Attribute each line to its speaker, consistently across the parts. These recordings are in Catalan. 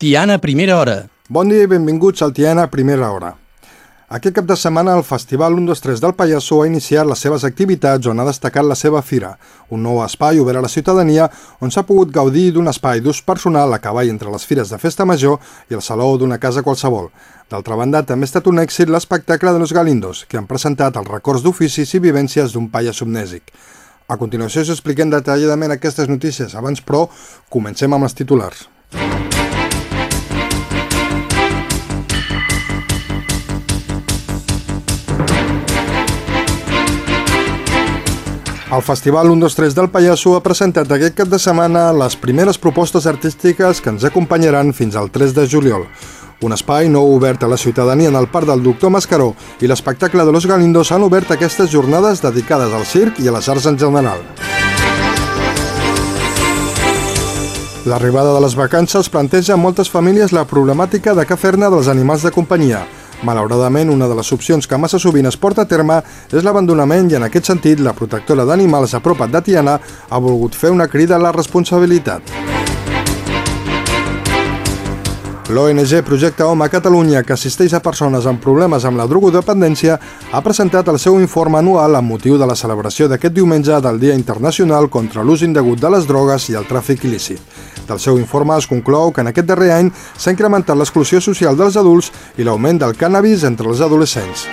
Speaker 1: Tiana Primera Hora.
Speaker 2: Bon dia i benvinguts al Tiana Primera Hora. Aquest cap de setmana el Festival 123 del Pallasso ha iniciat les seves activitats on ha destacat la seva fira, un nou espai obert a la ciutadania on s'ha pogut gaudir d'un espai d'ús personal a cavall entre les fires de festa major i el saló d'una casa qualsevol. D'altra banda, també ha estat un èxit l'espectacle de los Galindos, que han presentat els records d'oficis i vivències d'un pallasso amnèsic. A continuació us expliquem detalladament aquestes notícies. Abans, però, comencem amb els titulars. El Festival 123 del Pallasso ha presentat aquest cap de setmana les primeres propostes artístiques que ens acompanyaran fins al 3 de juliol. Un espai nou obert a la ciutadania en el Parc del Doctor Mascaró i l'espectacle de Los Galindos han obert aquestes jornades dedicades al circ i a les arts en general. L'arribada de les vacances planteja a moltes famílies la problemàtica de què fer-ne dels animals de companyia. Malauradament, una de les opcions que massa sovint es porta a terme és l'abandonament i en aquest sentit la protectora d'animals a prop de Tiana ha volgut fer una crida a la responsabilitat. L'ONG Projecte Home a Catalunya, que assisteix a persones amb problemes amb la drogodependència, ha presentat el seu informe anual amb motiu de la celebració d'aquest diumenge del Dia Internacional contra l'ús indegut de les drogues i el tràfic il·lícit. Del seu informe es conclou que en aquest darrer any s'ha incrementat l'exclusió social dels adults i l'augment del cànnabis entre els adolescents.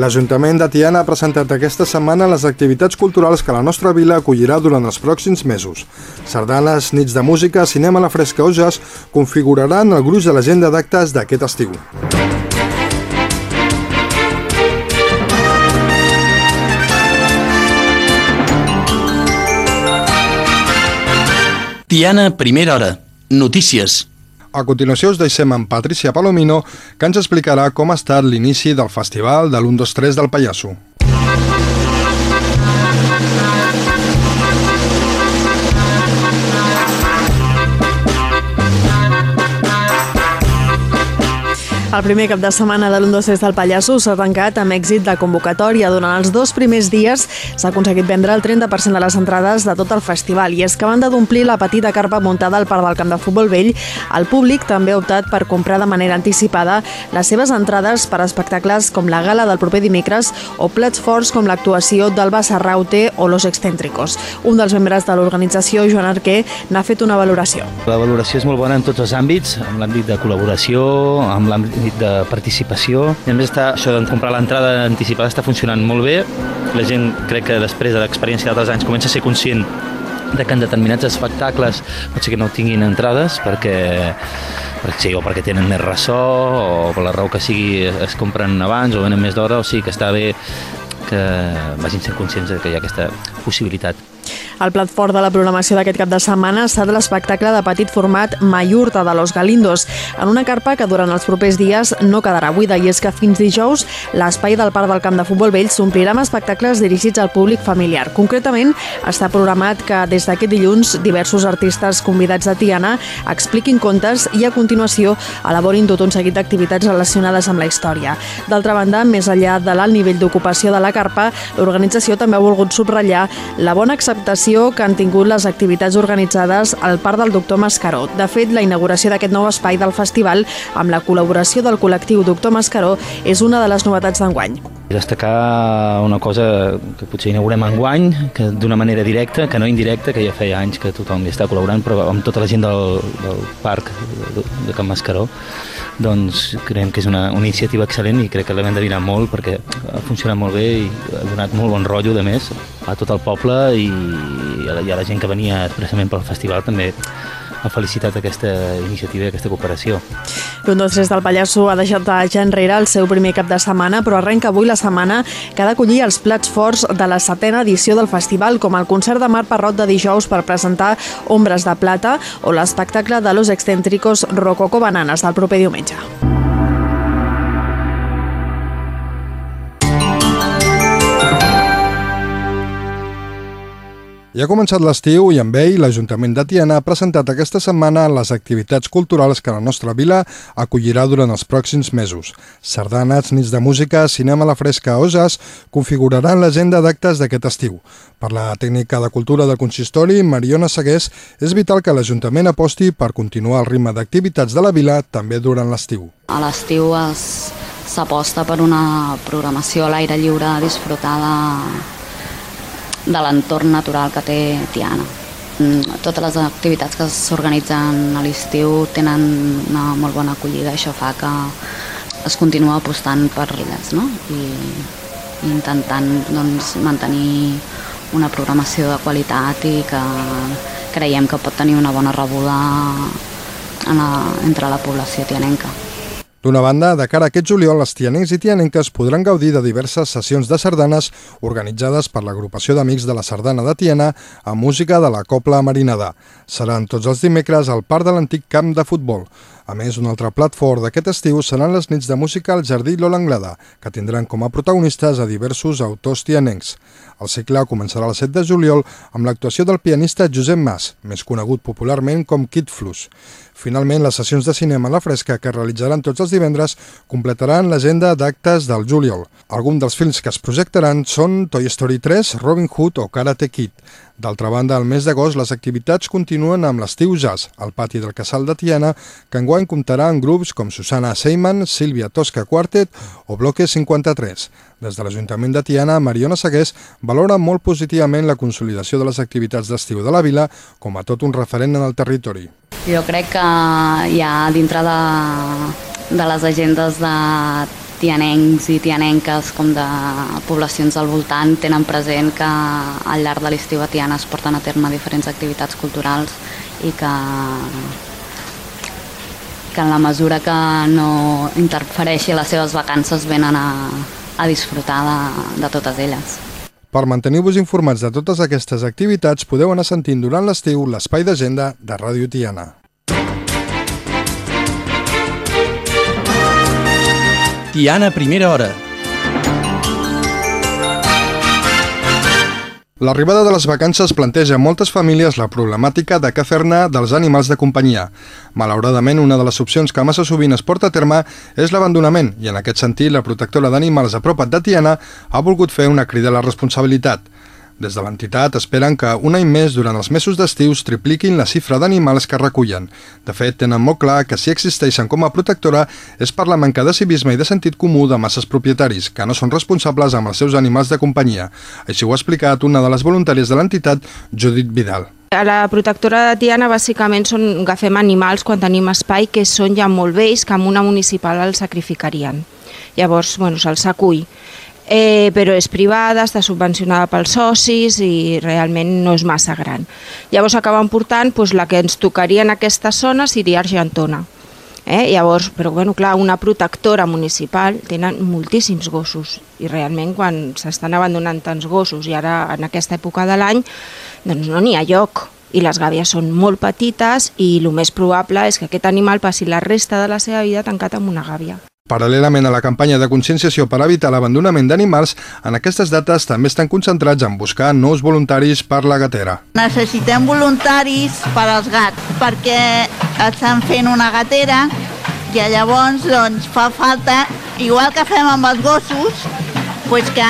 Speaker 2: L'Ajuntament de Tiana ha presentat aquesta setmana les activitats culturals que la nostra vila acollirà durant els pròxims mesos. Sardanes, nits de música, cinema a la fresca o jazz configuraran el gruix de l'agenda d'actes d'aquest estiu.
Speaker 1: Tiana Primera Hora. Notícies.
Speaker 2: A continuació us deixem amb Patricia Palomino, que ens explicarà com ha estat l'inici del festival de l'1-2-3 del Pallasso.
Speaker 3: El primer cap de setmana de l'1-2-3 del Pallasso s'ha tancat amb èxit de convocatòria. Durant els dos primers dies s'ha aconseguit vendre el 30% de les entrades de tot el festival i és que a banda d'omplir la petita carpa muntada al parc del camp de futbol vell, el públic també ha optat per comprar de manera anticipada les seves entrades per a espectacles com la gala del proper dimecres o plats forts com l'actuació del Basarraute o Los Excéntricos. Un dels membres de l'organització, Joan Arquer, n'ha fet una valoració.
Speaker 4: La valoració és molt bona en tots els àmbits, en l'àmbit de col·laboració, en l'àmbit de participació. I a més està, això de comprar l'entrada anticipada està funcionant molt bé. La gent crec que després de l'experiència d'altres anys comença a ser conscient de que en determinats espectacles pot ser que no tinguin entrades perquè perquè sí, o perquè tenen més ressò o per la raó que sigui es compren abans o venen més d'hora, o sigui que està bé que vagin sent conscients de que hi ha aquesta possibilitat.
Speaker 3: El plat fort de la programació d'aquest cap de setmana ha estat l'espectacle de petit format Mayurta de los Galindos, en una carpa que durant els propers dies no quedarà buida, i és que fins dijous l'espai del Parc del Camp de Futbol Vell s'omplirà amb espectacles dirigits al públic familiar. Concretament, està programat que des d'aquest dilluns diversos artistes convidats de Tiana expliquin contes i a continuació elaborin tot un seguit d'activitats relacionades amb la història. D'altra banda, més enllà de l'alt nivell d'ocupació de la carpa, l'organització també ha volgut subratllar la bona acceptació que han tingut les activitats organitzades al Parc del Doctor Mascaró. De fet, la inauguració d'aquest nou espai del festival, amb la col·laboració del col·lectiu Doctor Mascaró, és una de les novetats d'enguany.
Speaker 4: Destacar una cosa que potser inaugurem enguany, que d'una manera directa, que no indirecta, que ja feia anys que tothom hi està col·laborant, però amb tota la gent del, del parc de Can Mascaró, doncs creiem que és una, una iniciativa excel·lent i crec que l'hem d'endevinar molt perquè ha funcionat molt bé i ha donat molt bon rotllo, de més, a tot el poble i, i a la, i a la gent que venia expressament pel festival també ha felicitat aquesta iniciativa i aquesta cooperació.
Speaker 3: L'1, 2, 3 del Pallasso ha deixat ja enrere el seu primer cap de setmana, però arrenca avui la setmana que ha d'acollir els plats forts de la setena edició del festival, com el concert de Marc Parrot de dijous per presentar Ombres de Plata o l'espectacle de Los Excéntricos Rococo Bananes del proper diumenge.
Speaker 2: Ja ha començat l'estiu i amb ell l'Ajuntament de Tiana ha presentat aquesta setmana les activitats culturals que la nostra vila acollirà durant els pròxims mesos. Sardanes, nits de música, cinema a la fresca o jazz configuraran l'agenda d'actes d'aquest estiu. Per la tècnica de cultura del consistori, Mariona Segués, és vital que l'Ajuntament aposti per continuar el ritme d'activitats de la vila també durant l'estiu.
Speaker 5: A l'estiu s'aposta per una programació a l'aire lliure disfrutada l'entorn natural que té Tiana. Mm, totes les activitats que s'organitzen a l'estiu tenen una molt bona acollida això fa que es continua apostant per elles no? I intentant doncs, mantenir una programació de qualitat i que creiem que pot tenir una bona rebuda en la, entre la població tianenca.
Speaker 2: D'una banda, de cara a aquest juliol, els tianencs i tianenques podran gaudir de diverses sessions de sardanes organitzades per l'agrupació d'amics de la Sardana de Tiana amb música de la Copla Marinada. Seran tots els dimecres al parc de l'antic camp de futbol. A més, un altre plat fort d'aquest estiu seran les nits de música al Jardí Lola Anglada, que tindran com a protagonistes a diversos autors tianencs. El cicle començarà el 7 de juliol amb l'actuació del pianista Josep Mas, més conegut popularment com Kid Flus. Finalment, les sessions de cinema a la fresca que es realitzaran tots els divendres completaran l'agenda d'actes del juliol. Alguns dels films que es projectaran són Toy Story 3, Robin Hood o Karate Kid. D'altra banda, al mes d'agost les activitats continuen amb l'estiu jazz, al pati del Casal de Tiana, que enguany comptarà amb grups com Susana Seyman, Sílvia Tosca Quartet o Bloque 53. Des de l'Ajuntament de Tiana, Mariona Segués valora molt positivament la consolidació de les activitats d'estiu de la vila com a tot un referent en el territori.
Speaker 5: Jo crec que ha dintre de, de les agendes de tianencs i tianenques com de poblacions al voltant tenen present que al llarg de l'estiu a Tiana es porten a terme diferents activitats culturals i que que en la mesura que no interfereixi les seves vacances venen a, a disfrutar de, de totes elles.
Speaker 2: Per mantenir-vos informats de totes aquestes activitats podeu anar sentint durant l'estiu l'espai d'agenda de Ràdio Tiana.
Speaker 1: Tiana, primera hora.
Speaker 2: L'arribada de les vacances planteja a moltes famílies la problemàtica de què fer-ne dels animals de companyia. Malauradament, una de les opcions que massa sovint es porta a terme és l'abandonament i en aquest sentit la protectora d'animals apropat de Tiana ha volgut fer una crida a la responsabilitat. Des de l'entitat esperen que un any més durant els mesos d'estius tripliquin la xifra d'animals que recullen. De fet, tenen molt clar que si existeixen com a protectora és per la manca de civisme i de sentit comú de masses propietaris, que no són responsables amb els seus animals de companyia. Així ho ha explicat una de les voluntàries de l'entitat, Judit Vidal.
Speaker 6: A la protectora de Tiana bàsicament són, agafem animals quan tenim espai que són ja molt vells que amb una municipal els sacrificarien. Llavors, bueno, se'ls acull eh, però és privada, està subvencionada pels socis i realment no és massa gran. Llavors acaben portant doncs, la que ens tocaria en aquesta zona seria Argentona. Eh? Llavors, però bueno, clar, una protectora municipal tenen moltíssims gossos i realment quan s'estan abandonant tants gossos i ara en aquesta època de l'any doncs no n'hi ha lloc i les gàbies són molt petites i el més probable és que aquest animal passi la resta de la seva vida tancat en una gàbia.
Speaker 2: Paral·lelament a la campanya de conscienciació per evitar l'abandonament d'animals, en aquestes dates també estan concentrats en buscar nous voluntaris per la gatera.
Speaker 7: Necessitem voluntaris per als gats, perquè estan fent una gatera i llavors doncs, fa falta, igual que fem amb els gossos, pues que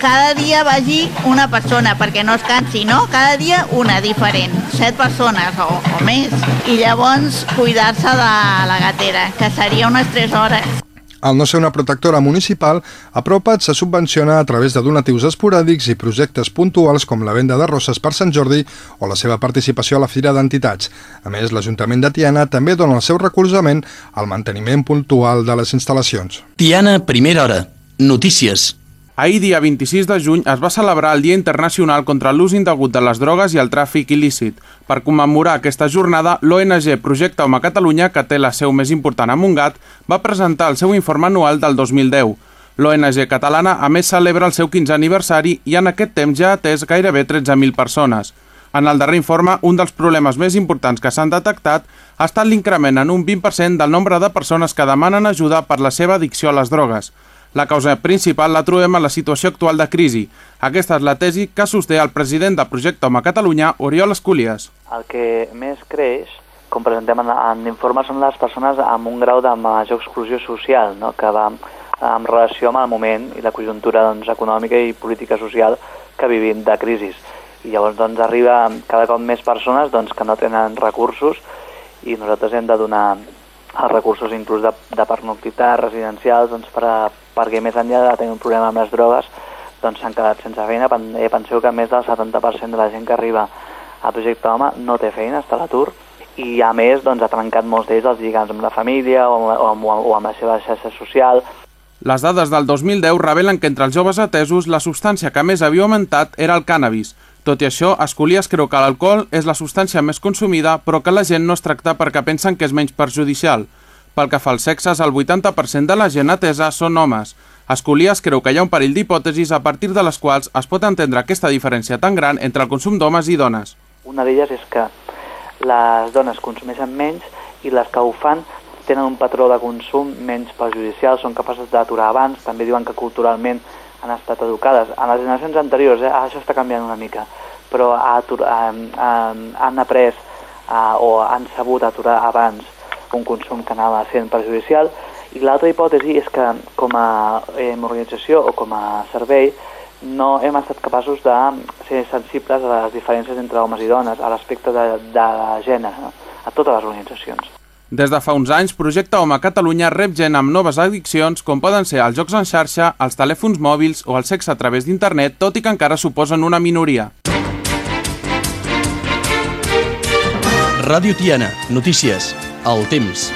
Speaker 7: cada dia vagi una persona, perquè no es cansi, no? Cada dia una diferent, set persones o, o més. I llavors cuidar-se de la gatera, que seria unes 3 hores.
Speaker 2: Al no ser una protectora municipal, Apropa't se subvenciona a través de donatius esporàdics i projectes puntuals com la venda de rosses per Sant Jordi o la seva participació a la Fira d'Entitats. A més, l'Ajuntament de Tiana també dona el seu recolzament al manteniment puntual de les instal·lacions.
Speaker 1: Tiana, primera hora. Notícies.
Speaker 8: Ahir, dia 26 de juny, es va celebrar el Dia Internacional contra l'ús indegut de les drogues i el tràfic il·lícit. Per commemorar aquesta jornada, l'ONG Projecte Home Catalunya, que té la seu més important a Montgat, va presentar el seu informe anual del 2010. L'ONG catalana, a més, celebra el seu 15 aniversari i en aquest temps ja ha atès gairebé 13.000 persones. En el darrer informe, un dels problemes més importants que s'han detectat ha estat l'increment en un 20% del nombre de persones que demanen ajuda per la seva addicció a les drogues. La causa principal la trobem en la situació actual de crisi. Aquesta és la tesi que sosté el president del projecte Home Catalunya, Oriol Escúlies.
Speaker 9: El que més creix, com presentem en, en informe, són les persones amb un grau de major exclusió social, no? que va en relació amb el moment i la conjuntura doncs, econòmica i política social que vivim de crisi. I llavors doncs, arriba cada cop més persones doncs, que no tenen recursos i nosaltres hem de donar els recursos inclús de, de pernoctitat residencials doncs, per a, perquè més enllà de tenir un problema amb les drogues doncs s'han quedat sense feina. Eh, penseu que més del 70% de la gent que arriba al projecte Home no té feina, està a l'atur i a més doncs, ha trencat molts d'ells els lligams amb la família o, o, o, o amb la seva xarxa social
Speaker 8: les dades del 2010 revelen que entre els joves atesos la substància que més havia augmentat era el cànnabis. Tot i això, Escolies creu que l'alcohol és la substància més consumida, però que la gent no es tracta perquè pensen que és menys perjudicial. Pel que fa als sexes, el 80% de la gent atesa són homes. Escolies creu que hi ha un parell d'hipòtesis a partir de les quals es pot entendre aquesta diferència tan gran entre el consum d'homes i dones.
Speaker 9: Una d'elles és que les dones consumeixen menys i les que ho fan tenen un patró de consum menys perjudicial, són capaces d'aturar abans, també diuen que culturalment han estat educades. En les generacions anteriors, eh, això està canviant una mica, però atur, eh, eh, han après eh, o han sabut aturar abans un consum que anava sent perjudicial i l'altra hipòtesi és que com a eh, organització o com a servei no hem estat capaços de ser sensibles a les diferències entre homes i dones, a l'aspecte de, de gènere, no? a totes les organitzacions.
Speaker 8: Des de fa uns anys, Projecte Home Catalunya rep gent amb noves addiccions com poden ser els jocs en xarxa, els telèfons mòbils o el sexe a través d'internet, tot i que encara suposen una minoria.
Speaker 1: Ràdio Tiana, notícies, el temps.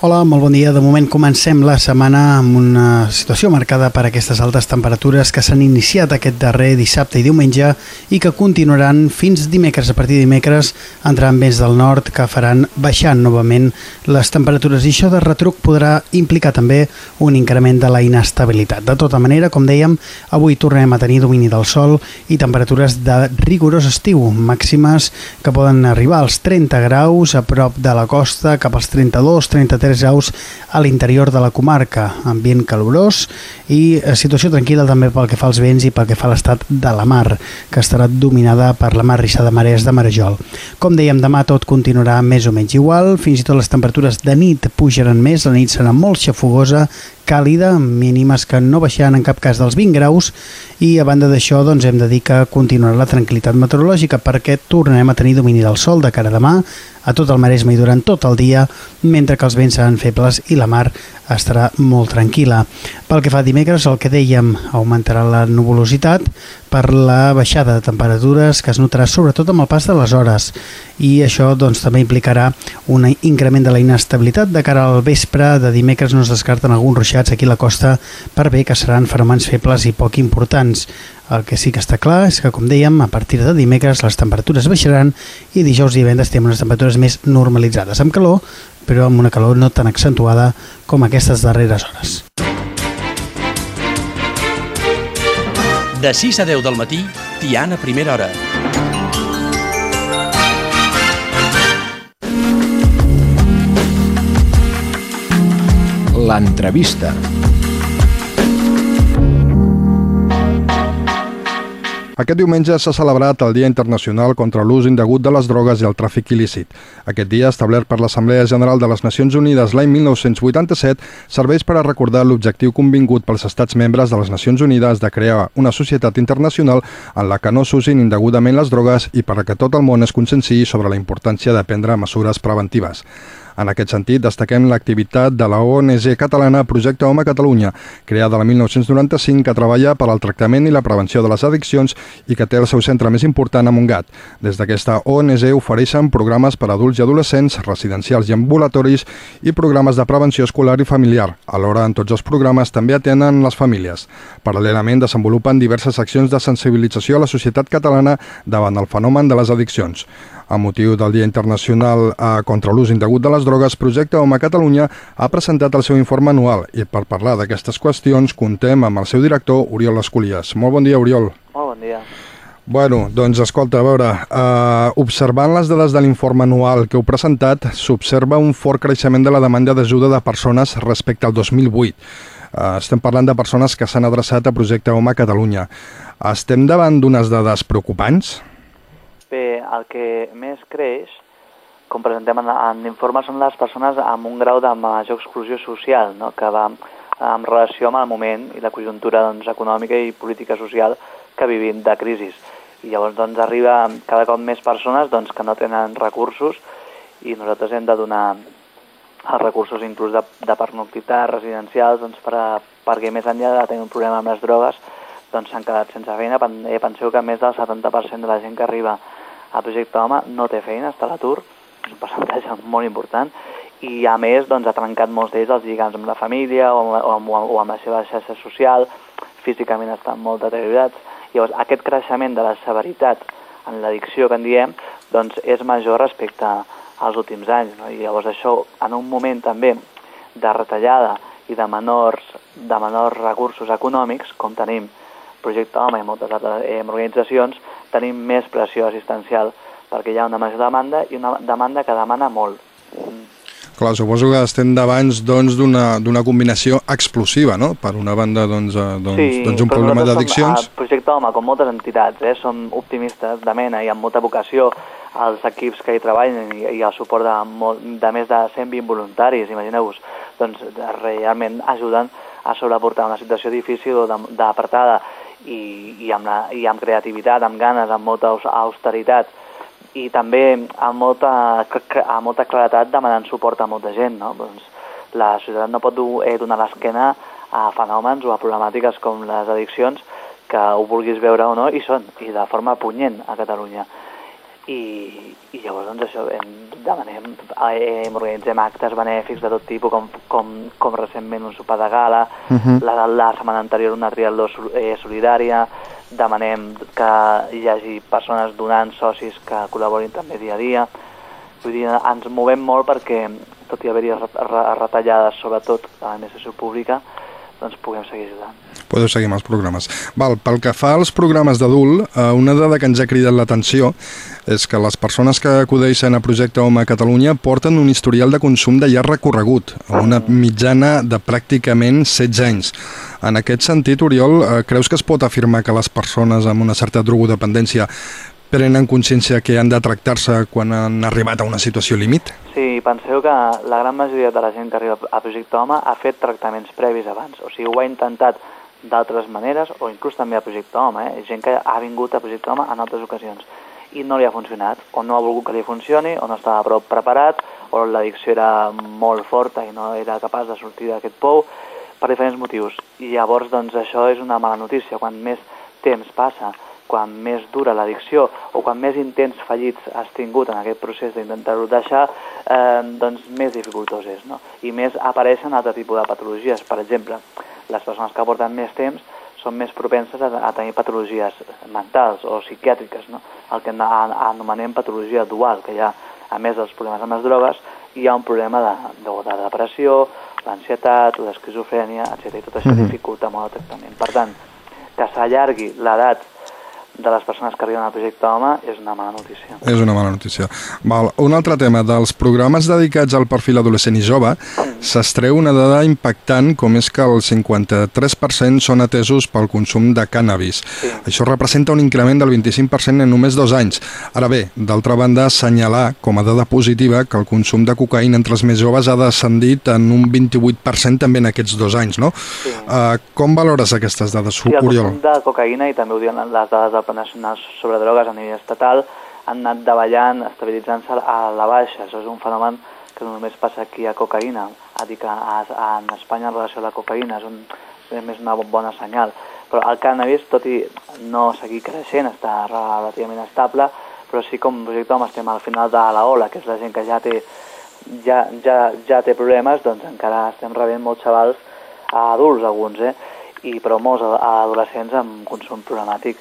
Speaker 10: Hola, molt bon dia. De moment comencem la setmana amb una situació marcada per aquestes altes temperatures que s'han iniciat aquest darrer dissabte i diumenge i que continuaran fins dimecres. A partir de dimecres entraran vents del nord que faran baixar novament les temperatures i això de retruc podrà implicar també un increment de la inestabilitat. De tota manera, com dèiem, avui tornem a tenir domini del sol i temperatures de rigorós estiu, màximes que poden arribar als 30 graus a prop de la costa, cap als 32, 33 3 graus a l'interior de la comarca, ambient calorós i eh, situació tranquil·la també pel que fa als vents i pel que fa a l'estat de la mar, que estarà dominada per la mar rissa de marees de Marejol. Com dèiem, demà tot continuarà més o menys igual, fins i tot les temperatures de nit pujaran més, la nit serà molt xafogosa, càlida, mínimes que no baixaran en cap cas dels 20 graus i a banda d'això doncs, hem de dir que continuarà la tranquil·litat meteorològica perquè tornarem a tenir domini del sol de cara a demà a tot el Maresme i durant tot el dia, mentre que els vents seran febles i la mar estarà molt tranquil·la. Pel que fa a dimecres, el que dèiem, augmentarà la nuvolositat per la baixada de temperatures que es notarà sobretot amb el pas de les hores i això doncs, també implicarà un increment de la inestabilitat de cara al vespre de dimecres no es descarten alguns ruixats aquí a la costa per bé que seran fenòmens febles i poc importants. El que sí que està clar és que, com dèiem, a partir de dimecres les temperatures baixaran i dijous i divendres tindrem unes temperatures més normalitzades, amb calor, però amb una calor no tan accentuada com aquestes darreres hores.
Speaker 1: De 6 a 10 del matí, Tiana Primera Hora.
Speaker 11: L'entrevista.
Speaker 2: Aquest diumenge s'ha celebrat el Dia Internacional contra l'ús indegut de les drogues i el tràfic il·lícit. Aquest dia, establert per l'Assemblea General de les Nacions Unides l'any 1987, serveix per a recordar l'objectiu convingut pels estats membres de les Nacions Unides de crear una societat internacional en la que no s'usin indegudament les drogues i per a que tot el món es conscienciï sobre la importància de prendre mesures preventives. En aquest sentit, destaquem l'activitat de la ONG catalana Projecte Home Catalunya, creada el 1995 que treballa per al tractament i la prevenció de les addiccions i que té el seu centre més important a Montgat. Des d'aquesta ONG ofereixen programes per a adults i adolescents, residencials i ambulatoris i programes de prevenció escolar i familiar. Alhora, en tots els programes també atenen les famílies. Paral·lelament, desenvolupen diverses accions de sensibilització a la societat catalana davant el fenomen de les addiccions. A motiu del Dia Internacional eh, contra l'ús indegut de les drogues, Projecte Home Catalunya ha presentat el seu informe anual i per parlar d'aquestes qüestions contem amb el seu director, Oriol Escolies. Molt bon dia, Oriol.
Speaker 9: Molt bon dia.
Speaker 2: Bueno, doncs escolta, a veure, uh, observant les dades de l'informe anual que heu presentat, s'observa un fort creixement de la demanda d'ajuda de persones respecte al 2008. Uh, estem parlant de persones que s'han adreçat a Projecte Home a Catalunya. Estem davant d'unes dades preocupants?
Speaker 9: Bé, el que més creix, com presentem en, en l'informe, són les persones amb un grau de major exclusió social, no? que va en relació amb el moment i la conjuntura doncs, econòmica i política social que vivim de crisi i llavors doncs, arriba cada cop més persones doncs, que no tenen recursos i nosaltres hem de donar els recursos inclús de, de pernoctitat residencials doncs, per a, perquè més enllà de tenir un problema amb les drogues doncs s'han quedat sense feina. Eh, penseu que més del 70% de la gent que arriba al projecte Home no té feina, està a l'atur, és un percentatge molt important, i a més doncs, ha trencat molts d'ells els lligams amb la família o, o, o, o amb la seva xarxa social, físicament estan molt deteriorats, Llavors, aquest creixement de la severitat en l'addicció que en diem doncs és major respecte als últims anys. No? I llavors això, en un moment també de retallada i de menors, de menors recursos econòmics, com tenim Projecte Home i moltes altres eh, organitzacions, tenim més pressió assistencial perquè hi ha una major demanda i una demanda que demana molt.
Speaker 2: Clar, suposo que estem davant doncs, d'una doncs, combinació explosiva, no? Per una banda, doncs, eh, doncs,
Speaker 9: sí,
Speaker 2: doncs un problema d'addiccions.
Speaker 9: Sí, Projecte Home, com moltes entitats, eh, som optimistes de mena i amb molta vocació als equips que hi treballen i, i el suport de, molt, de més de 120 voluntaris, imagineu-vos, doncs realment ajuden a sobreportar una situació difícil o d'apartada i, i, amb la, i amb creativitat, amb ganes, amb molta austeritat, i també amb molta, amb molta claretat demanant suport a molta gent. No? Doncs la societat no pot eh, donar l'esquena a fenòmens o a problemàtiques com les addiccions que ho vulguis veure o no, i són, i de forma punyent a Catalunya. I, i llavors doncs això, hem, demanem, eh, organitzem actes benèfics de tot tipus, com, com, com recentment un sopar de gala, uh mhm. -huh. la, la setmana anterior una triatló eh, solidària, demanem que hi hagi persones donants, socis que col·laborin també dia a dia. Vull dir, ens movem molt perquè, tot i haver-hi retallades, sobretot a l'administració pública, doncs puguem seguir ajudant.
Speaker 2: Podeu seguir amb els programes. Val, pel que fa als programes d'adult, eh, una dada que ens ha cridat l'atenció és que les persones que acudeixen a Projecte Home a Catalunya porten un historial de consum de llarg recorregut, una mitjana de pràcticament 16 anys. En aquest sentit, Oriol, eh, creus que es pot afirmar que les persones amb una certa drogodependència prenen consciència que han de tractar-se quan han arribat a una situació límit?
Speaker 9: Sí, penseu que la gran majoria de la gent que arriba a Projecte Home ha fet tractaments previs abans, o sigui, ho ha intentat d'altres maneres, o inclús també a Projecte Home, eh? gent que ha vingut a Projecte Home en altres ocasions i no li ha funcionat, o no ha volgut que li funcioni, o no estava prou preparat, o l'addicció era molt forta i no era capaç de sortir d'aquest pou, per diferents motius. I llavors, doncs, això és una mala notícia. Quan més temps passa quan més dura l'addicció o quan més intents fallits has tingut en aquest procés d'intentar-ho deixar, eh, doncs més dificultós és. No? I més apareixen altre tipus de patologies. Per exemple, les persones que porten més temps són més propenses a, a tenir patologies mentals o psiquiàtriques, no? el que anomenem patologia dual, que hi ha, a més dels problemes amb les drogues, hi ha un problema de, de, de depressió, l'ansietat, l'esquizofrènia, etc. I tot això mm -hmm. dificulta molt el tractament. Per tant, que s'allargui l'edat de les persones que arriben al projecte Home és una mala notícia.
Speaker 2: És una mala notícia. Val. Un altre tema, dels programes dedicats al perfil adolescent i jove, s'estreu una dada impactant com és que el 53% són atesos pel consum de cannabis. Sí. Això representa un increment del 25% en només dos anys. Ara bé, d'altra banda, assenyalar com a dada positiva que el consum de cocaïna entre els més joves ha descendit en un 28% també en aquests dos anys, no? Sí. Uh, com valores aquestes dades,
Speaker 9: sí, el consum de cocaïna, i també ho diuen les dades del Pla Nacional sobre Drogues a nivell estatal han anat davallant, estabilitzant-se a la baixa. Això és un fenomen que no només passa aquí a cocaïna, a dir que a, a, en Espanya en relació a la cocaïna és, un, és més una bona senyal. Però el cannabis, tot i no seguir creixent, està relativament estable, però sí com projecte home estem al final de la ola, que és la gent que ja té, ja, ja, ja té problemes, doncs encara estem rebent molts xavals adults alguns, eh? I, però molts adolescents amb consum problemàtic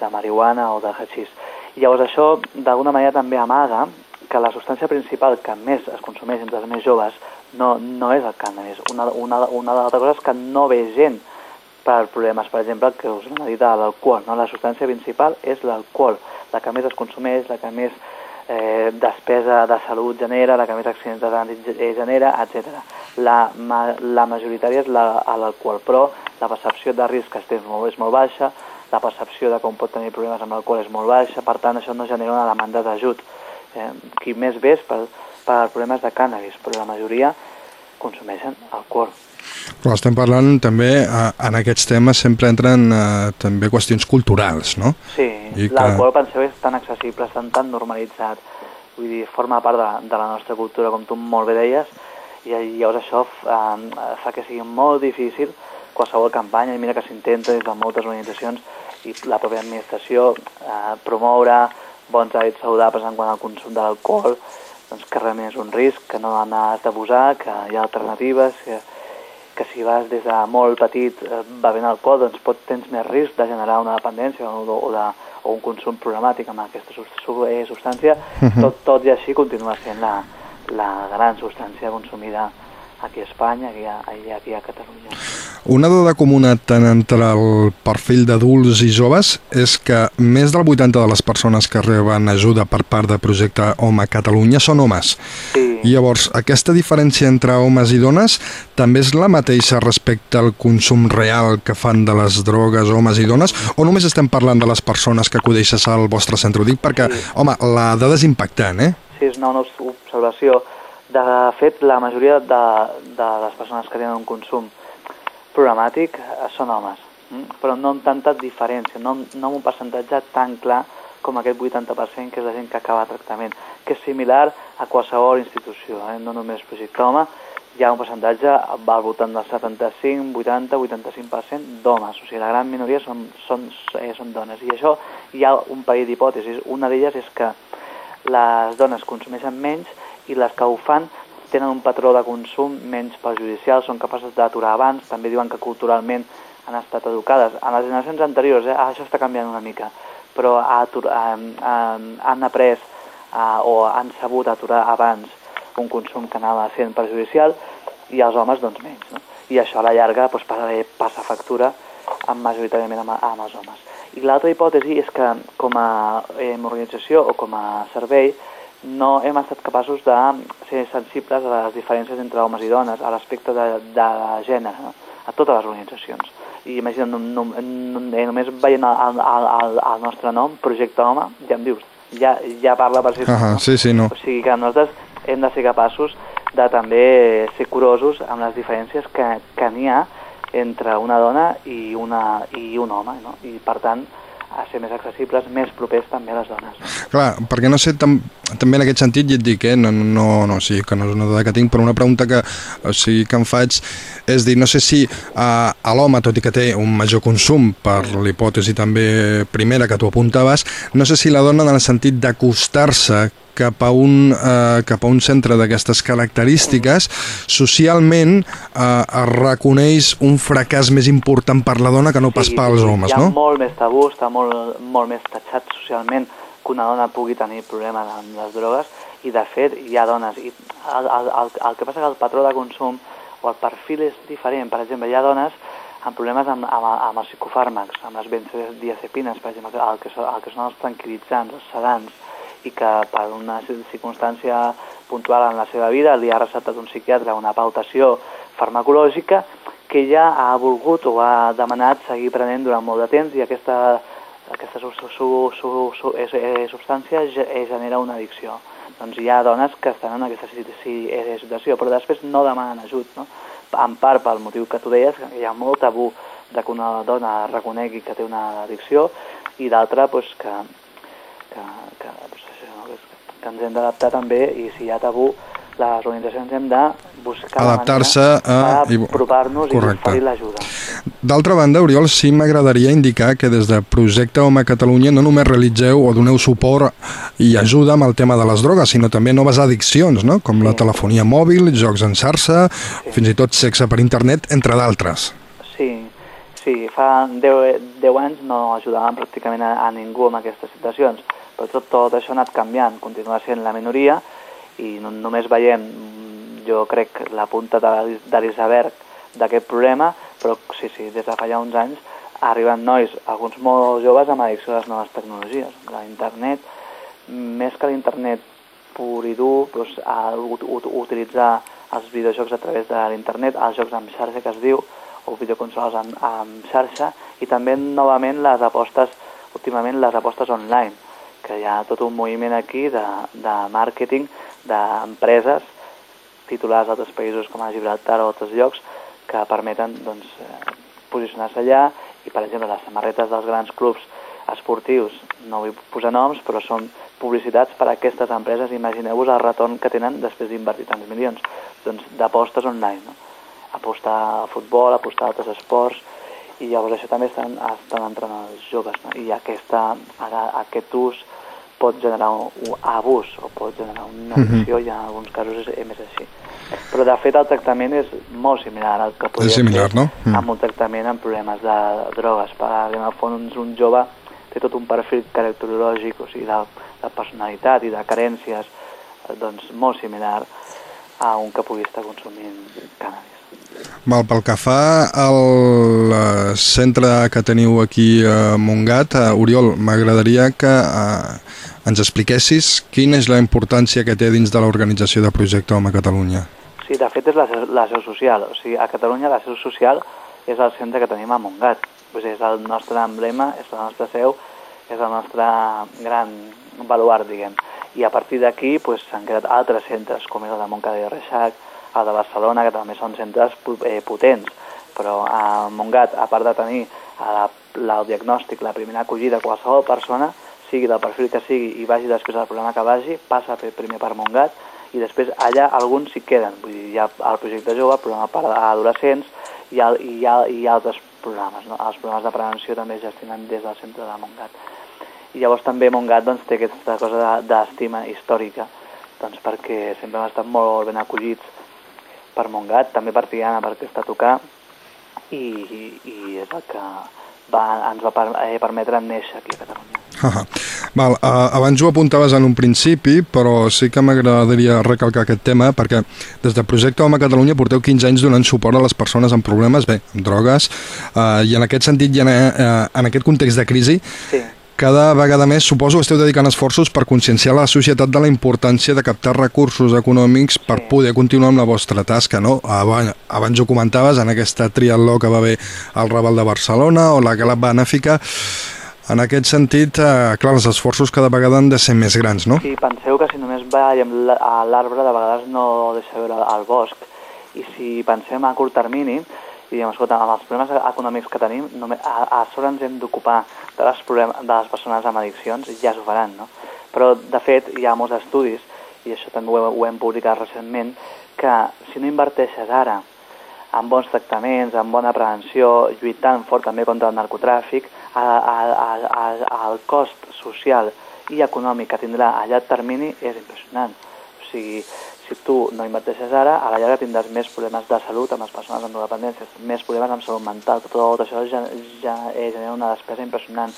Speaker 9: de marihuana o de hachís. I llavors això d'alguna manera també amaga que la substància principal que més es consumeix entre els més joves no, no és el cannabis. Una, una, una altra cosa és que no ve gent per problemes, per exemple, que us hem dit de l'alcohol. No? La substància principal és l'alcohol, la que més es consumeix, la que més eh, despesa de salut genera, la que més accidents de trànsit genera, etc. La, ma, la majoritària és l'alcohol, però la percepció de risc és molt, és molt baixa, la percepció de com pot tenir problemes amb l'alcohol és molt baixa, per tant això no genera una demanda d'ajut. Eh, qui més ve és per, per problemes de cànnabis, però la majoria consumeixen alcohol.
Speaker 2: Però estem parlant també, eh, en aquests temes sempre entren eh, també qüestions culturals, no?
Speaker 9: Sí, que... l'alcohol penseu és tan accessible, és tan, tan normalitzat, vull dir, forma part de, de la nostra cultura, com tu molt bé deies, i llavors això eh, fa que sigui molt difícil qualsevol campanya, i mira que s'intenta des de moltes organitzacions i la pròpia administració eh, promoure bons hàbits saludables en quant al consum de l'alcohol, doncs que realment és un risc, que no n'has d'abusar, que hi ha alternatives, que, que si vas des de molt petit eh, bevent alcohol, doncs pot, tens més risc de generar una dependència o, o, de, o un consum problemàtic amb aquesta eh, substància, -huh. tot, tot i així continua sent la, la gran substància consumida aquí a Espanya, aquí a, aquí a Catalunya.
Speaker 2: Una dada comuna tant entre el perfil d'adults i joves és que més del 80 de les persones que reben ajuda per part de Projecte Home Catalunya són homes.
Speaker 9: Sí.
Speaker 2: Llavors, aquesta diferència entre homes i dones també és la mateixa respecte al consum real que fan de les drogues homes i dones o només estem parlant de les persones que acudeixes al vostre centre? Ho dic perquè, sí. home, la dada és impactant, eh?
Speaker 9: Sí, és una observació de fet, la majoria de, de les persones que tenen un consum programàtic eh, són homes, mm? però no amb tanta diferència, no, no amb un percentatge tan clar com aquest 80% que és la gent que acaba tractament, que és similar a qualsevol institució, eh? no només Projecte Home, hi ha un percentatge al voltant del 75, 80, 85% d'homes, o sigui, la gran minoria són, són, eh, són dones. I això hi ha un parell d'hipòtesis. Una d'elles és que les dones consumeixen menys i les que ho fan tenen un patró de consum menys perjudicial, són capaces d'aturar abans, també diuen que culturalment han estat educades. En les generacions anteriors, eh, això està canviant una mica, però atur, eh, eh, han après eh, o han sabut aturar abans un consum que anava sent perjudicial i els homes doncs menys. No? I això a la llarga doncs, passa factura amb, majoritàriament amb, amb els homes. I l'altra hipòtesi és que com a eh, organització o com a servei no hem estat capaços de ser sensibles a les diferències entre homes i dones, a l'aspecte de, de gènere, no? a totes les organitzacions. I imagina't, no, no, no, eh, només veient el, el, el, el nostre nom, Projecte Home, ja em dius, ja, ja parla per si
Speaker 2: uh -huh, no? Sí, sí, no.
Speaker 9: O sigui que nosaltres hem de ser capaços de també ser curosos amb les diferències que, que n'hi ha entre una dona i, una, i un home, no? I per tant, a ser més accessibles, més propers també a les dones.
Speaker 2: Clar, perquè no sé, tam, també en aquest sentit, ja et dic, eh, no, no, no, sí, que no és una dada que tinc, però una pregunta que, o sigui, que em faig és dir, no sé si eh, a l'home, tot i que té un major consum per l'hipòtesi també primera que tu apuntaves, no sé si la dona en el sentit d'acostar-se cap a un, eh, cap a un centre d'aquestes característiques, socialment eh, es reconeix un fracàs més important per la dona que no pas sí, pels homes, no?
Speaker 9: Hi ha molt més tabú, està molt, molt més tatxat socialment que una dona pugui tenir problemes amb les drogues. I de fet hi ha dones. I el, el, el, el que passa que el patró de consum o el perfil és diferent, per exemple hi ha dones amb problemes amb, amb, amb els psicofàrmacs, amb les benzodiazepines, per exemple, el que, el que són els tranquil·litzants, els sedants, i que per una circumstància puntual en la seva vida li ha receptat un psiquiatre una pautació farmacològica que ella ha volgut o ha demanat seguir prenent durant molt de temps i aquesta, aquesta su, su, su, su, eh, substància genera una addicció. Doncs hi ha dones que estan en aquesta situació, però després no demanen ajut, no? en part pel motiu que tu deies, que hi ha molt tabú de que una dona reconegui que té una addicció i d'altra pues, que, que, que pues, que ens hem d'adaptar també i si hi ha tabú les organitzacions hem de buscar
Speaker 2: adaptar-se
Speaker 9: a apropar-nos i oferir l'ajuda.
Speaker 2: D'altra banda, Oriol, sí m'agradaria indicar que des de Projecte Home Catalunya no només realitzeu o doneu suport i ajuda amb el tema de les drogues, sinó també noves addiccions, no? com sí. la telefonia mòbil, jocs en xarxa, sí. fins i tot sexe per internet, entre d'altres.
Speaker 9: Sí, sí, fa 10, 10 anys no ajudàvem pràcticament a, a ningú en aquestes situacions però tot, tot això ha anat canviant, continua sent la minoria i no, només veiem, jo crec, la punta de, de d'aquest problema, però sí, sí, des de fa ja uns anys arriben nois, alguns molt joves, amb addicció a les noves tecnologies. L'internet, més que l'internet pur i dur, doncs, a utilitzar els videojocs a través de l'internet, els jocs amb xarxa que es diu, o videoconsoles amb, amb xarxa, i també novament les apostes, últimament les apostes online, que hi ha tot un moviment aquí de, de màrqueting d'empreses titulars a altres països com a Gibraltar o altres llocs que permeten doncs, eh, posicionar-se allà i, per exemple, les samarretes dels grans clubs esportius, no vull posar noms, però són publicitats per a aquestes empreses. Imagineu-vos el retorn que tenen després d'invertir tants milions doncs, d'apostes online. No? Apostar a futbol, apostar a altres esports, i llavors això també estan, estan entrant els joves. No? I aquesta, aquest ús pot generar un abús o pot generar una addicció uh -huh. i en alguns casos és, és més així. Però de fet el tractament és molt similar al que podria
Speaker 2: similar,
Speaker 9: fer
Speaker 2: no?
Speaker 9: Mm. amb un tractament amb problemes de drogues. Perquè en el fons un jove té tot un perfil caracterològic, o sigui, de, de personalitat i de carències doncs, molt similar a un que pugui estar consumint cannabis.
Speaker 2: Val, pel que fa al eh, centre que teniu aquí a Montgat, a Oriol, m'agradaria que eh, ens expliquessis quina és la importància que té dins de l'organització de Projecte Home Catalunya.
Speaker 9: Sí, de fet és la, la seu social. O sigui, a Catalunya la seu social és el centre que tenim a Montgat. Pues és el nostre emblema, és la nostra seu, és el nostre gran baluart, diguem. I a partir d'aquí s'han creat altres centres, com és el de Montcada i Reixac, el de Barcelona, que també són centres eh, potents. Però a Montgat, a part de tenir la, el diagnòstic, la primera acollida, qualsevol persona, sigui del perfil que sigui i vagi després al programa que vagi, passa primer per Montgat i després allà alguns s'hi queden. Vull dir, hi ha el projecte jove, el programa per adolescents i, hi hi hi ha altres programes. No? Els programes de prevenció també es gestionen des del centre de Montgat. I llavors també Montgat doncs, té aquesta cosa d'estima històrica, doncs, perquè sempre hem estat molt ben acollits per Montgat, també per Tiana, perquè està a tocar, i, i, i és el que va, ens va per, eh, permetre néixer aquí a Catalunya.
Speaker 2: Ah, Val, uh, abans ho apuntaves en un principi, però sí que m'agradaria recalcar aquest tema perquè des del projecte Home Catalunya porteu 15 anys donant suport a les persones amb problemes, bé, amb drogues, uh, i en aquest sentit, i en, uh, en aquest context de crisi,
Speaker 9: sí.
Speaker 2: Cada vegada més suposo que esteu dedicant esforços per conscienciar la societat de la importància de captar recursos econòmics per poder continuar amb la vostra tasca, no? Abans, abans ho comentaves en aquesta triatló que va haver al Raval de Barcelona o la gala benèfica, en aquest sentit, eh, clar, els esforços cada vegada han de ser més grans, no?
Speaker 9: Sí, penseu que si només veiem a l'arbre, de vegades no deixa veure el bosc. I si pensem a curt termini, i diem, escolta, amb els problemes econòmics que tenim, només, a, a sobre ens hem d'ocupar de, les de les persones amb addiccions, ja s'ho faran, no? Però, de fet, hi ha molts estudis, i això també ho, ho hem publicat recentment, que si no inverteixes ara amb bons tractaments, amb bona prevenció, lluitant fort també contra el narcotràfic, el cost social i econòmic que tindrà a llarg termini és impressionant. O sigui, si tu no inverteixes ara, a la llarga tindràs més problemes de salut amb les persones amb dependències, més problemes amb salut mental, tot, tot això ja, ja genera una despesa impressionant.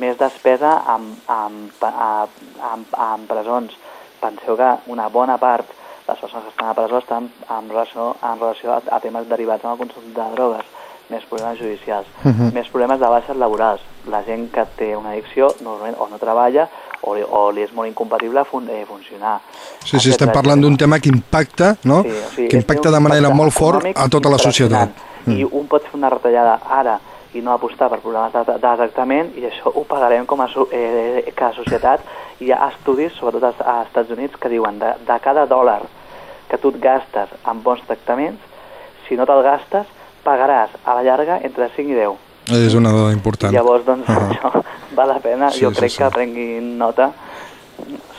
Speaker 9: Més despesa amb, amb, amb, amb, amb presons. Penseu que una bona part les persones que estan a presó estan en relació, en relació a, a temes derivats amb el consum de drogues, més problemes judicials, uh -huh. més problemes de baixes laborals. La gent que té una addicció normalment o no treballa o, o li és molt incompatible fun eh, funcionar.
Speaker 2: Sí, sí, estem parlant d'un tema que impacta, no? Sí, o sigui, que impacta de manera molt fort a tota la societat.
Speaker 9: I mm. un pot fer una retallada ara i no apostar per programes de, de tractament i això ho pagarem com a, eh, que a societat. Hi ha estudis, sobretot als, als Estats Units, que diuen de, de cada dòlar que tu et gastes en bons tractaments, si no te'l gastes, pagaràs a la llarga entre 5 i 10.
Speaker 2: És una dada important.
Speaker 9: I llavors, doncs, uh -huh. això val la pena. Sí, jo crec sí, sí. que prenguin nota,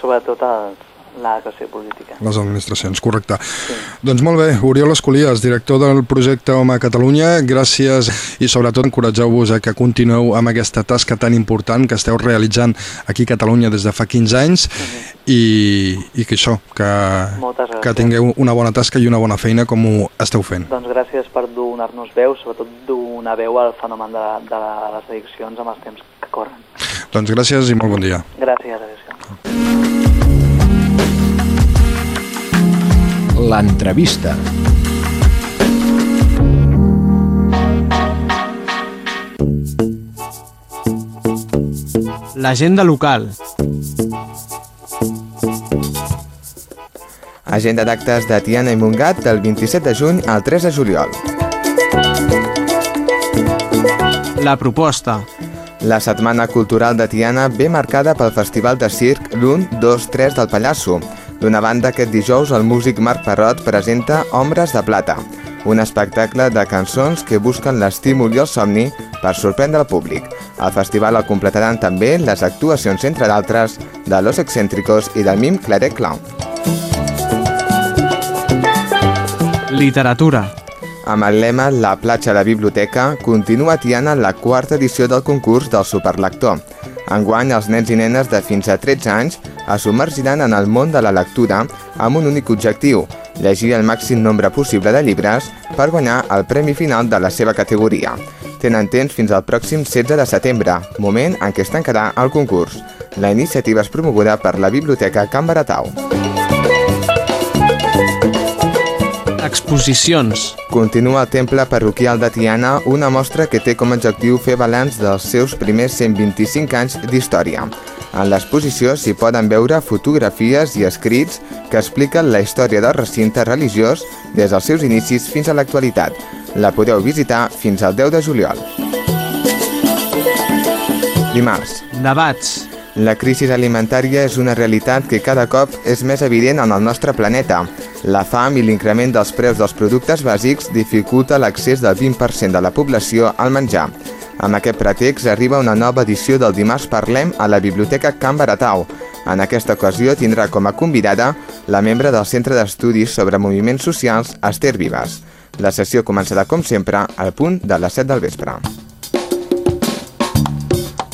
Speaker 9: sobretot els, la classe política.
Speaker 2: Les administracions, correcte. Sí. Doncs molt bé, Oriol Escolies, director del projecte Home Catalunya, gràcies i sobretot encoratgeu-vos a que continueu amb aquesta tasca tan important que esteu realitzant aquí a Catalunya des de fa 15 anys uh -huh. i, i que això, que, que tingueu una bona tasca i una bona feina com ho esteu fent.
Speaker 9: Doncs gràcies per donar-nos veu, sobretot donar veu al fenomen de, de les addiccions amb els temps que corren.
Speaker 2: Doncs gràcies i molt bon dia.
Speaker 9: Gràcies, adéu
Speaker 11: l'entrevista. L'agenda local.
Speaker 12: Agenda d'actes de Tiana i Mungat del 27 de juny al 3 de juliol.
Speaker 11: La proposta.
Speaker 12: La Setmana Cultural de Tiana ve marcada pel Festival de Circ l'1, 2, 3 del Pallasso, D'una banda, aquest dijous el músic Marc Parrot presenta Ombres de Plata, un espectacle de cançons que busquen l'estímul i el somni per sorprendre el públic. El festival el completaran també les actuacions, entre d'altres, de Los Excéntricos i del mim Claret Clown.
Speaker 11: Literatura.
Speaker 12: Amb el lema La platja de biblioteca, continua Tiana la quarta edició del concurs del superlector. Enguany, els nens i nenes de fins a 13 anys es submergiran en el món de la lectura amb un únic objectiu, llegir el màxim nombre possible de llibres per guanyar el premi final de la seva categoria. Tenen temps fins al pròxim 16 de setembre, moment en què es tancarà el concurs. La iniciativa és promoguda per la Biblioteca Can Baratau.
Speaker 11: Exposicions.
Speaker 12: Continua el Temple Parroquial de Tiana, una mostra que té com a objectiu fer balanç dels seus primers 125 anys d'història. En l'exposició s'hi poden veure fotografies i escrits que expliquen la història del recinte religiós des dels seus inicis fins a l'actualitat. La podeu visitar fins al 10 de juliol. Dimarts.
Speaker 11: Debats.
Speaker 12: La crisi alimentària és una realitat que cada cop és més evident en el nostre planeta. La fam i l'increment dels preus dels productes bàsics dificulta l'accés del 20% de la població al menjar. Amb aquest pretext arriba una nova edició del Dimarts Parlem a la Biblioteca Can Baratau. En aquesta ocasió tindrà com a convidada la membre del Centre d'Estudis sobre Moviments Socials, Esther Vives. La sessió començarà, com sempre, al punt de les 7 del vespre.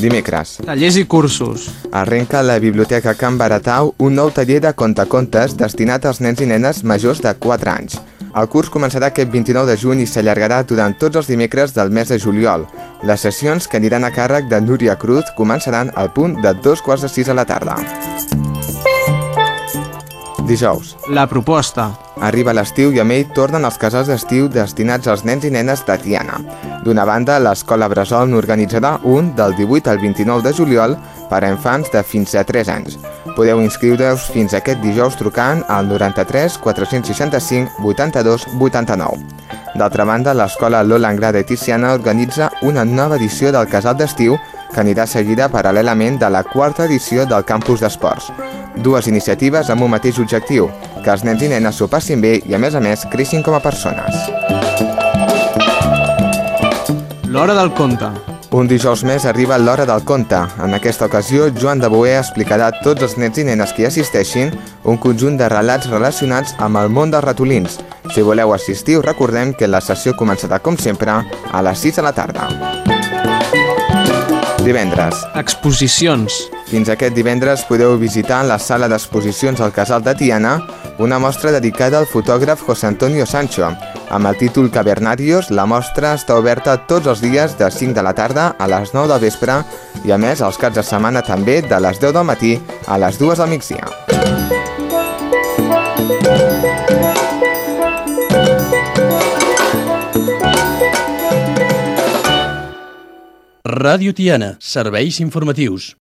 Speaker 12: Dimecres.
Speaker 11: Tallers i cursos.
Speaker 12: Arrenca a la Biblioteca Can Baratau un nou taller de contacontes destinat als nens i nenes majors de 4 anys. El curs començarà aquest 29 de juny i s'allargarà durant tots els dimecres del mes de juliol. Les sessions que aniran a càrrec de Núria Cruz començaran al punt de dos quarts de sis a la tarda. Dijous.
Speaker 11: La proposta.
Speaker 12: Arriba l'estiu i amb ell tornen els casals d'estiu destinats als nens i nenes de Tiana. D'una banda, l'Escola Bressol n'organitzarà un del 18 al 29 de juliol per a infants de fins a 3 anys. Podeu inscriure-us fins aquest dijous trucant al 93 465 82 89. D'altra banda, l'Escola Lola Angrada Tiziana organitza una nova edició del Casal d'Estiu que anirà seguida paral·lelament de la quarta edició del Campus d'Esports. Dues iniciatives amb un mateix objectiu, que els nens i nenes s'ho passin bé i, a més a més, creixin com a persones.
Speaker 11: L'hora del conte.
Speaker 12: Un dijous més arriba l'hora del conte. En aquesta ocasió, Joan de Boé explicarà a tots els nens i nenes que hi assisteixin un conjunt de relats relacionats amb el món dels ratolins. Si voleu assistir, us recordem que la sessió començarà, com sempre, a les 6 de la tarda. Divendres.
Speaker 11: Exposicions.
Speaker 12: Fins aquest divendres podeu visitar la sala d'exposicions al Casal de Tiana una mostra dedicada al fotògraf José Antonio Sancho. Amb el títol Cavernarios, la mostra està oberta tots els dies de 5 de la tarda a les 9 del vespre i a més els caps de setmana també de les 10 del matí a les 2 del migdia.
Speaker 1: Ràdio Tiana, serveis informatius.